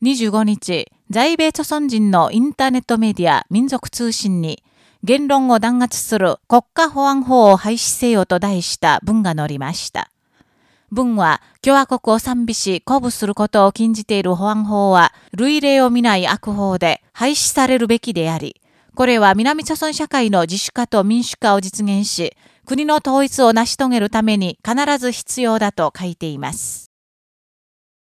25日、在米朝鮮人のインターネットメディア民族通信に、言論を弾圧する国家保安法を廃止せよと題した文が載りました。文は、共和国を賛美し、鼓舞することを禁じている保安法は、類例を見ない悪法で廃止されるべきであり、これは南朝鮮社会の自主化と民主化を実現し、国の統一を成し遂げるために必ず必要だと書いています。